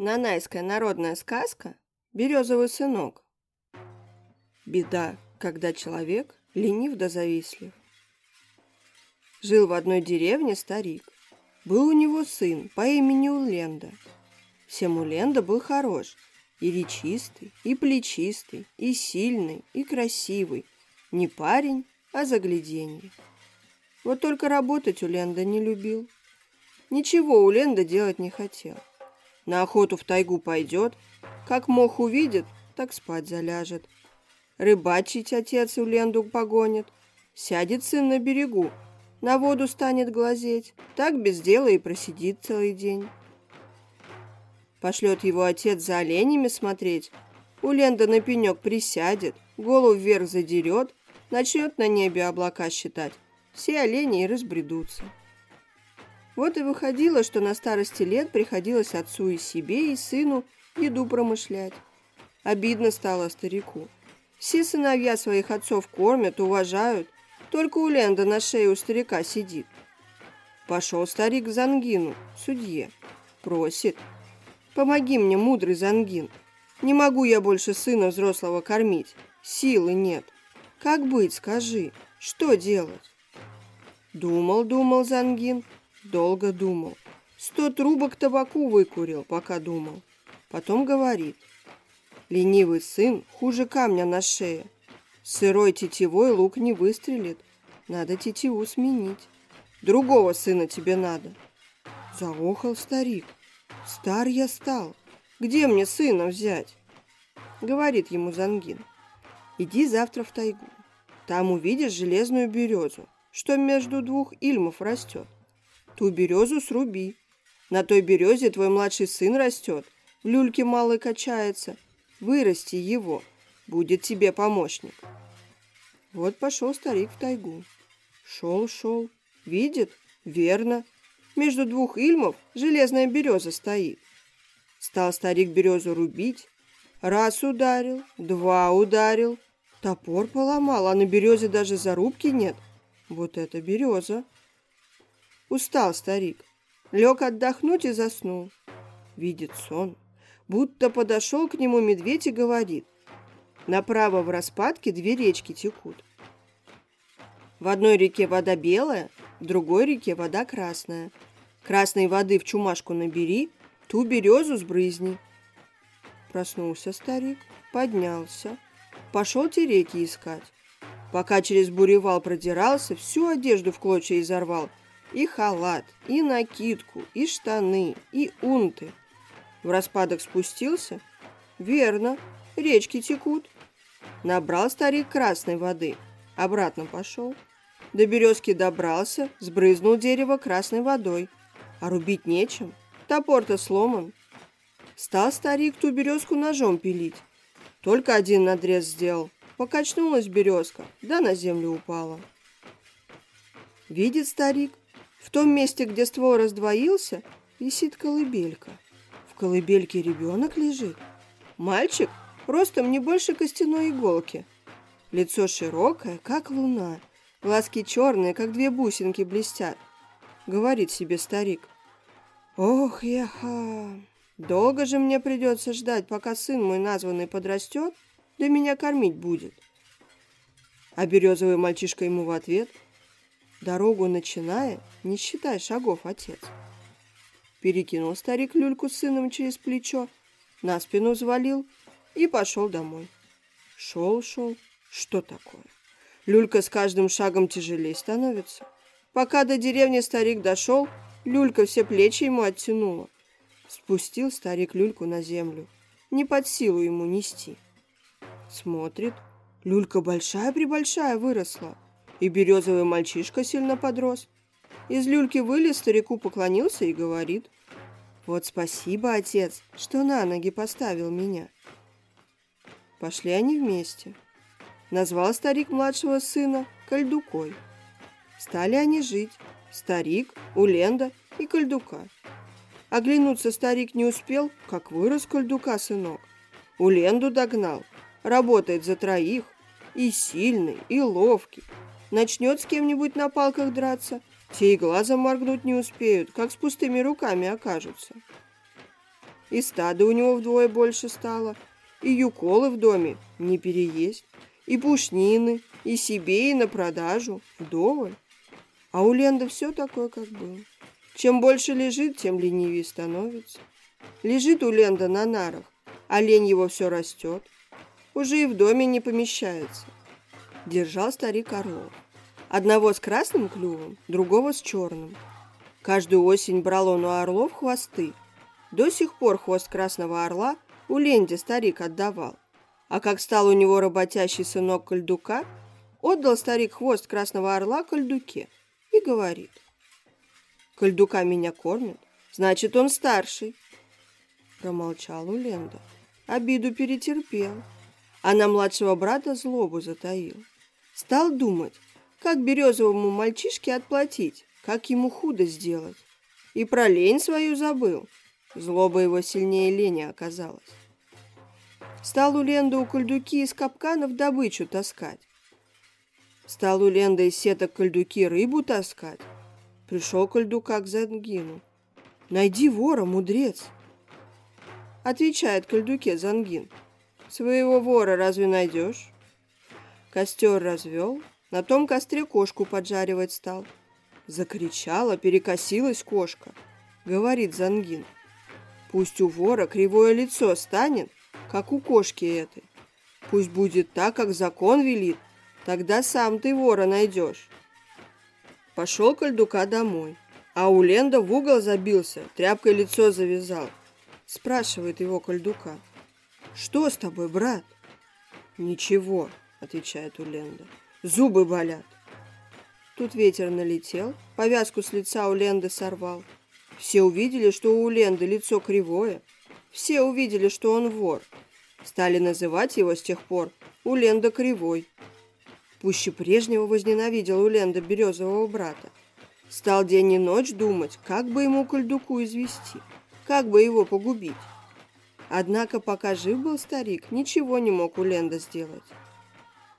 Нанайская народная сказка «Березовый сынок». Беда, когда человек ленив да завистлив. Жил в одной деревне старик. Был у него сын по имени Уленда. Всем Уленда был хорош, и речистый, и плечистый, и сильный, и красивый. Не парень, а загляденье. Вот только работать Уленда не любил. Ничего Уленда делать не хотел. На охоту в тайгу пойдет, как мох увидит, так спать заляжет. Рыбачить отец у ленду погонит. Сядет сын на берегу, на воду станет глазеть, так без дела и просидит целый день. Пошлет его отец за оленями смотреть. У Ленда на пенек присядет, голову вверх задерет, начнет на небе облака считать. Все олени и разбредутся. Вот и выходило, что на старости лет приходилось отцу и себе, и сыну еду промышлять. Обидно стало старику. Все сыновья своих отцов кормят, уважают, только у Ленда на шее у старика сидит. Пошел старик к Зангину, судье, просит. «Помоги мне, мудрый Зангин. Не могу я больше сына взрослого кормить. Силы нет. Как быть, скажи, что делать?» Думал, думал Зангин, Долго думал. Сто трубок табаку выкурил, пока думал. Потом говорит. Ленивый сын хуже камня на шее. Сырой тетивой лук не выстрелит. Надо тетиву сменить. Другого сына тебе надо. Заохал старик. Стар я стал. Где мне сына взять? Говорит ему Зангин. Иди завтра в тайгу. Там увидишь железную березу, что между двух ильмов растет ту березу сруби. На той березе твой младший сын растет, в люльке малый качается. Вырасти его, будет тебе помощник. Вот пошел старик в тайгу. Шел, шел, видит, верно, между двух ильмов железная береза стоит. Стал старик березу рубить, раз ударил, два ударил, топор поломал, а на березе даже зарубки нет. Вот это береза. Устал старик. Лег отдохнуть и заснул. Видит сон. Будто подошел к нему медведь и говорит. Направо в распадке две речки текут. В одной реке вода белая, в другой реке вода красная. Красной воды в чумашку набери, ту березу сбрызни. Проснулся старик, поднялся, пошел те реки искать. Пока через буревал продирался, всю одежду в клочья изорвал – и халат, и накидку, и штаны, и унты. В распадок спустился? Верно, речки текут. Набрал старик красной воды, обратно пошел. До березки добрался, сбрызнул дерево красной водой. А рубить нечем, топор-то сломан. Стал старик ту березку ножом пилить. Только один надрез сделал. Покачнулась березка, да на землю упала. Видит старик, в том месте, где ствол раздвоился, висит колыбелька. В колыбельке ребенок лежит. Мальчик ростом не больше костяной иголки. Лицо широкое, как луна. Глазки черные, как две бусинки блестят. Говорит себе старик. Ох, яха, долго же мне придется ждать, пока сын мой названный подрастет, да меня кормить будет. А березовый мальчишка ему в ответ – Дорогу начиная, не считай шагов, отец. Перекинул старик люльку с сыном через плечо, на спину взвалил и пошел домой. Шел, шел. Что такое? Люлька с каждым шагом тяжелее становится. Пока до деревни старик дошел, люлька все плечи ему оттянула. Спустил старик люльку на землю. Не под силу ему нести. Смотрит, люлька большая-пребольшая выросла и березовый мальчишка сильно подрос. Из люльки вылез, старику поклонился и говорит. «Вот спасибо, отец, что на ноги поставил меня». Пошли они вместе. Назвал старик младшего сына Кальдукой. Стали они жить. Старик, Уленда и Кальдука. Оглянуться старик не успел, как вырос Кальдука сынок. Уленду догнал. Работает за троих. И сильный, и ловкий, Начнет с кем-нибудь на палках драться, те и глазом моргнуть не успеют, как с пустыми руками окажутся. И стада у него вдвое больше стало, и юколы в доме не переесть, и пушнины, и себе, и на продажу, вдоволь. А у Ленда все такое, как было. Чем больше лежит, тем ленивее становится. Лежит у Ленда на нарах, а лень его все растет. Уже и в доме не помещается. Держал старик орлов. Одного с красным клювом, другого с черным. Каждую осень брал он у орлов хвосты. До сих пор хвост красного орла у Ленди старик отдавал. А как стал у него работящий сынок Кольдука, отдал старик хвост красного орла Кольдуке и говорит. «Кольдука меня кормит, значит, он старший». Промолчал у Ленда. Обиду перетерпел, а на младшего брата злобу затаил. Стал думать, как березовому мальчишке отплатить, как ему худо сделать. И про лень свою забыл. Злоба его сильнее лени оказалась. Стал у Ленда у кольдуки из капканов добычу таскать. Стал у Ленда из сеток кольдуки рыбу таскать. Пришел кольдука к Зангину. «Найди вора, мудрец!» Отвечает кольдуке Зангин. «Своего вора разве найдешь?» Костер развел, на том костре кошку поджаривать стал. Закричала, перекосилась кошка. Говорит Зангин. Пусть у вора кривое лицо станет, как у кошки этой. Пусть будет так, как закон велит, тогда сам ты вора найдешь. Пошел Кальдука домой, а у Ленда в угол забился, тряпкой лицо завязал. Спрашивает его Кальдука. «Что с тобой, брат?» «Ничего», — отвечает у Ленда. «Зубы болят». Тут ветер налетел, повязку с лица у Ленды сорвал. Все увидели, что у Ленды лицо кривое. Все увидели, что он вор. Стали называть его с тех пор у Ленда Кривой. Пуще прежнего возненавидел у Ленда березового брата. Стал день и ночь думать, как бы ему кольдуку извести, как бы его погубить. Однако, пока жив был старик, ничего не мог у Ленда сделать.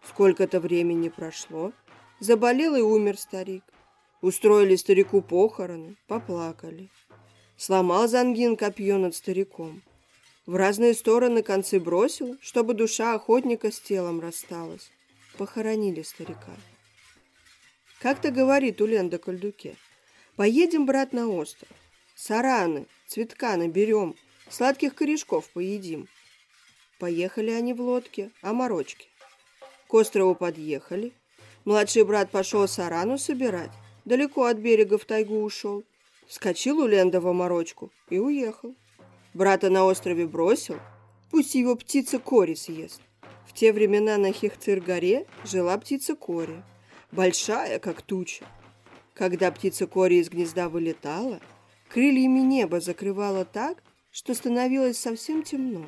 Сколько-то времени прошло, заболел и умер старик. Устроили старику похороны, поплакали. Сломал Зангин копье над стариком. В разные стороны концы бросил, чтобы душа охотника с телом рассталась. Похоронили старика. Как-то говорит Уленда Кальдуке. Поедем, брат, на остров. Сараны, цветка наберем, сладких корешков поедим. Поехали они в лодке, а морочки. К острову подъехали. Младший брат пошел сарану собирать. Далеко от берега в тайгу ушел. Вскочил у Ленда в оморочку и уехал. Брата на острове бросил, пусть его птица Кори съест. В те времена на Хехцир-горе жила птица Кори, большая, как туча. Когда птица Кори из гнезда вылетала, крыльями небо закрывала так, что становилось совсем темно.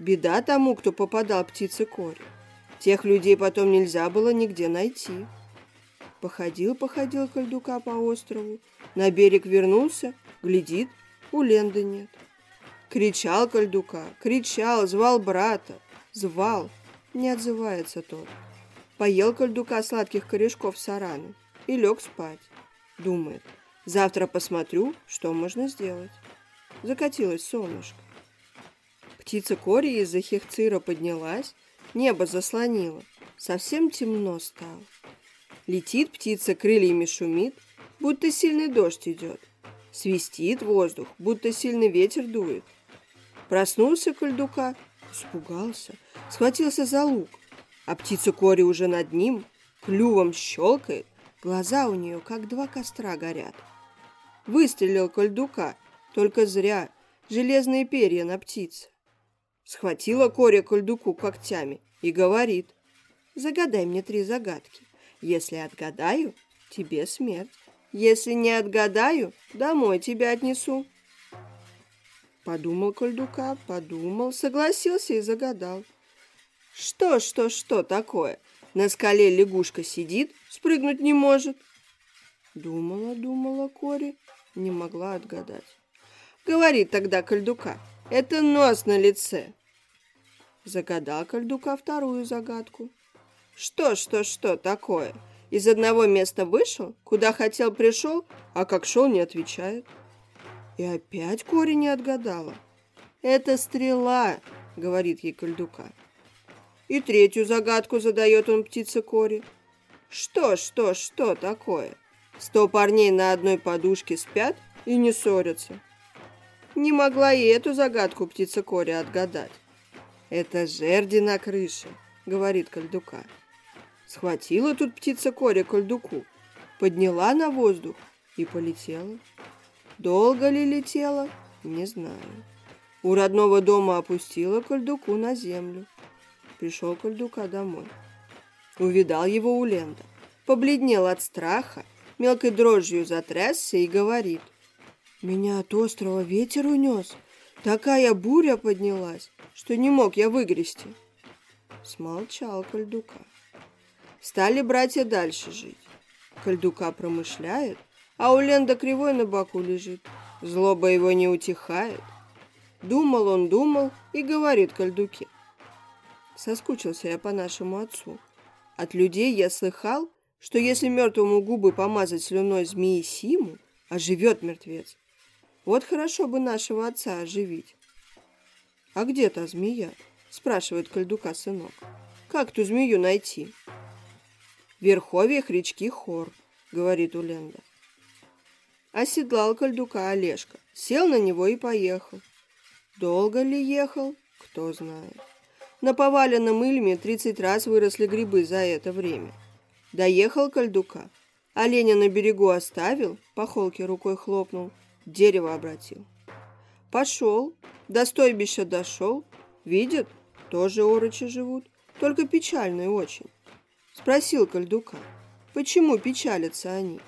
Беда тому, кто попадал птице Кори. Тех людей потом нельзя было нигде найти. Походил, походил Кальдука по острову, на берег вернулся, глядит, у Ленды нет. Кричал Кальдука, кричал, звал брата, звал, не отзывается тот. Поел Кальдука сладких корешков сараны и лег спать. Думает, завтра посмотрю, что можно сделать. Закатилось солнышко. Птица Кори из-за хехцира поднялась, небо заслонило, совсем темно стало. Летит птица, крыльями шумит, будто сильный дождь идет. Свистит воздух, будто сильный ветер дует. Проснулся Кальдука, испугался, схватился за лук, а птица Кори уже над ним, клювом щелкает, глаза у нее как два костра горят. Выстрелил Кальдука, только зря, железные перья на птице. Схватила Кори Кальдуку когтями и говорит, «Загадай мне три загадки. Если отгадаю, тебе смерть. Если не отгадаю, домой тебя отнесу». Подумал Кольдука, подумал, согласился и загадал. Что, что, что такое? На скале лягушка сидит, спрыгнуть не может. Думала, думала Кори, не могла отгадать. Говорит тогда Кольдука, это нос на лице. Загадал Кольдука вторую загадку. Что, что, что такое? Из одного места вышел, куда хотел пришел, а как шел не отвечает. И опять Кори не отгадала. «Это стрела», — говорит ей Кольдука. И третью загадку задает он птице Кори. Что, что, что такое? Сто парней на одной подушке спят и не ссорятся. Не могла и эту загадку птица Кори отгадать. «Это жерди на крыше», — говорит Кольдука. Схватила тут птица Кори Кольдуку, подняла на воздух и полетела. Долго ли летела, не знаю. У родного дома опустила Кольдуку на землю. Пришел Кольдука домой. Увидал его у Ленда. Побледнел от страха, мелкой дрожью затрясся и говорит. Меня от острова ветер унес. Такая буря поднялась, что не мог я выгрести. Смолчал Кольдука. Стали братья дальше жить. Кольдука промышляет, а у Ленда кривой на боку лежит. Злоба его не утихает. Думал он, думал и говорит Кольдуке. Соскучился я по нашему отцу. От людей я слыхал, что если мертвому губы помазать слюной змеи Симу, оживет мертвец. Вот хорошо бы нашего отца оживить. «А где та змея?» – спрашивает Кальдука сынок. «Как ту змею найти?» «В верховьях речки Хор», – говорит Уленда. Оседлал Кальдука Олежка, сел на него и поехал. Долго ли ехал, кто знает. На поваленном ильме тридцать раз выросли грибы за это время. Доехал Кальдука. Оленя на берегу оставил, по холке рукой хлопнул, дерево обратил. Пошел, до стойбища дошел, видит, тоже орочи живут, только печальные очень. Спросил Кальдука, почему печалятся они?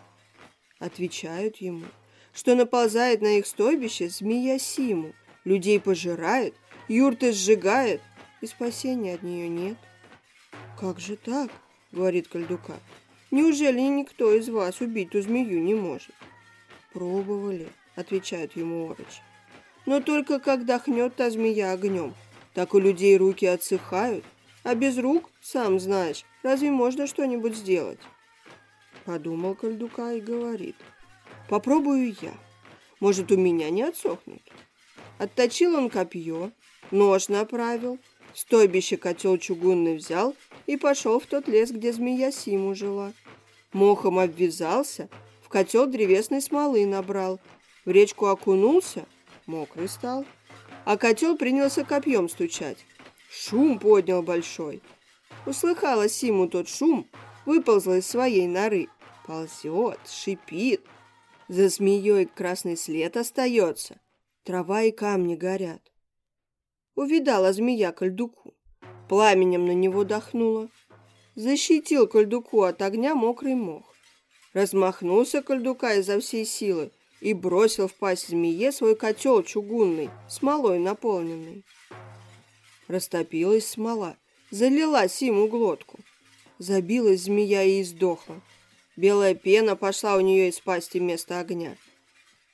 Отвечают ему, что наползает на их стойбище змея Симу, людей пожирает, юрты сжигает, и спасения от нее нет. «Как же так?» — говорит Кальдука. «Неужели никто из вас убить ту змею не может?» «Пробовали», — отвечает ему Орыч. «Но только когда хнет та змея огнем, так у людей руки отсыхают, а без рук, сам знаешь, разве можно что-нибудь сделать?» Подумал Кальдука и говорит. «Попробую я. Может, у меня не отсохнут?» Отточил он копье, нож направил, стойбище котел чугунный взял и пошел в тот лес, где змея Симу жила. Мохом обвязался, в котел древесной смолы набрал, в речку окунулся, мокрый стал, а котел принялся копьем стучать. Шум поднял большой. Услыхала Симу тот шум, выползла из своей норы. Ползет, шипит. За змеей красный след остается. Трава и камни горят. Увидала змея кольдуку. Пламенем на него дохнула. Защитил кольдуку от огня мокрый мох. Размахнулся кольдука изо всей силы и бросил в пасть змее свой котел чугунный, смолой наполненный. Растопилась смола, залила Симу глотку. Забилась змея и издохла. Белая пена пошла у нее из пасти вместо огня.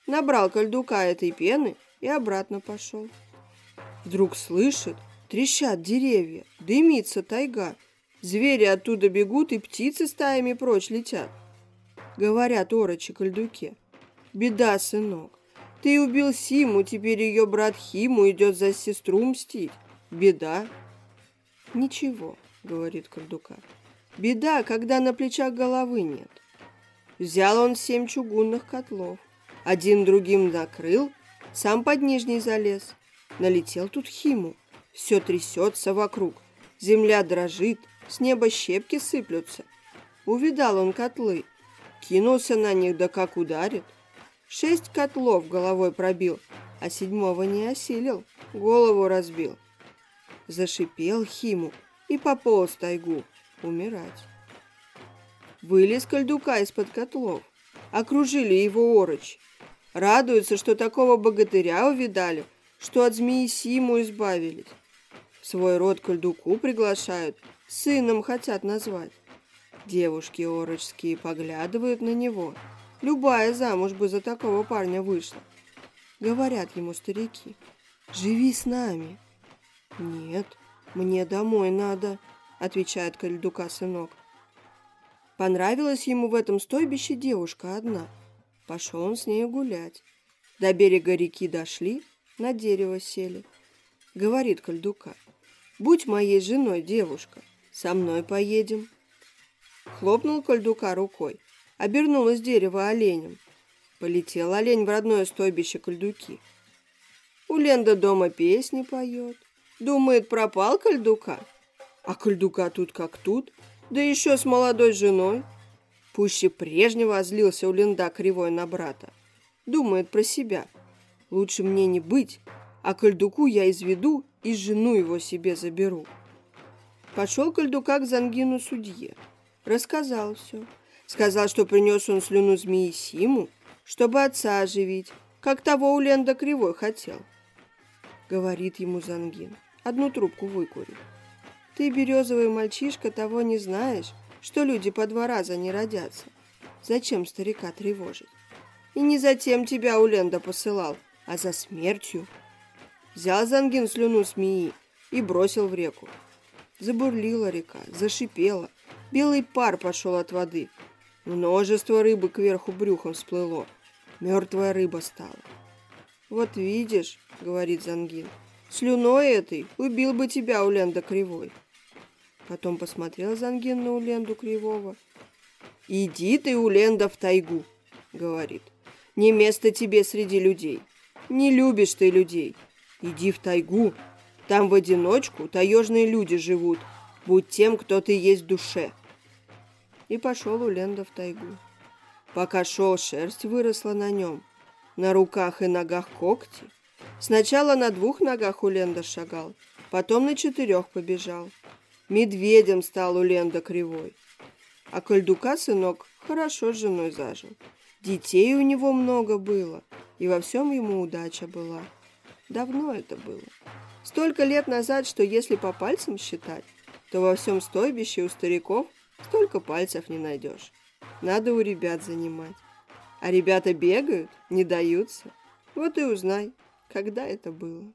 Набрал кольдука этой пены и обратно пошел. Вдруг слышит, трещат деревья, дымится тайга. Звери оттуда бегут, и птицы стаями прочь летят. Говорят орочи кольдуке. Беда, сынок. Ты убил Симу, теперь ее брат Химу идет за сестру мстить. Беда. Ничего, говорит Кольдука. Беда, когда на плечах головы нет. Взял он семь чугунных котлов. Один другим накрыл, сам под нижний залез. Налетел тут Химу. Все трясется вокруг. Земля дрожит, с неба щепки сыплются. Увидал он котлы. Кинулся на них, да как ударит. Шесть котлов головой пробил, а седьмого не осилил, голову разбил. Зашипел Химу и пополз тайгу умирать. Вылез кольдука из-под котлов. Окружили его орочи. Радуются, что такого богатыря увидали – что от змеи Симу избавились. В свой род кольдуку приглашают, сыном хотят назвать. Девушки орочские поглядывают на него. Любая замуж бы за такого парня вышла. Говорят ему старики, живи с нами. Нет, мне домой надо, отвечает Кальдука сынок. Понравилась ему в этом стойбище девушка одна. Пошел он с ней гулять. До берега реки дошли, на дерево сели. Говорит Кальдука, будь моей женой, девушка, со мной поедем. Хлопнул Кальдука рукой, обернулось дерево оленем. Полетел олень в родное стойбище Кальдуки. У Ленда дома песни поет. Думает, пропал Кальдука. А Кальдука тут как тут, да еще с молодой женой. Пуще прежнего озлился у Ленда кривой на брата. Думает про себя. Лучше мне не быть, а Кальдуку я изведу и жену его себе заберу. Пошел Кальдука к Зангину судье. Рассказал все. Сказал, что принес он слюну змеи Симу, чтобы отца оживить, как того у Ленда Кривой хотел. Говорит ему Зангин, одну трубку выкури. Ты, березовый мальчишка, того не знаешь, что люди по два раза не родятся. Зачем старика тревожить? И не затем тебя у Ленда посылал, а за смертью. Взял Зангин слюну змеи и бросил в реку. Забурлила река, зашипела. Белый пар пошел от воды. Множество рыбы кверху брюхом всплыло. Мертвая рыба стала. «Вот видишь», — говорит Зангин, — «слюной этой убил бы тебя у Ленда Кривой». Потом посмотрел Зангин на Уленду Кривого. «Иди ты, Уленда, в тайгу», — говорит. «Не место тебе среди людей. Не любишь ты людей. Иди в тайгу, там в одиночку таежные люди живут. Будь тем, кто ты есть в душе. И пошел у Ленда в тайгу. Пока шел, шерсть выросла на нем. На руках и ногах когти. Сначала на двух ногах у Ленда шагал, потом на четырех побежал. Медведем стал у Ленда кривой. А Кольдука, сынок, хорошо с женой зажил. Детей у него много было, и во всем ему удача была. Давно это было. Столько лет назад, что если по пальцам считать, то во всем стойбище у стариков столько пальцев не найдешь. Надо у ребят занимать. А ребята бегают, не даются. Вот и узнай, когда это было.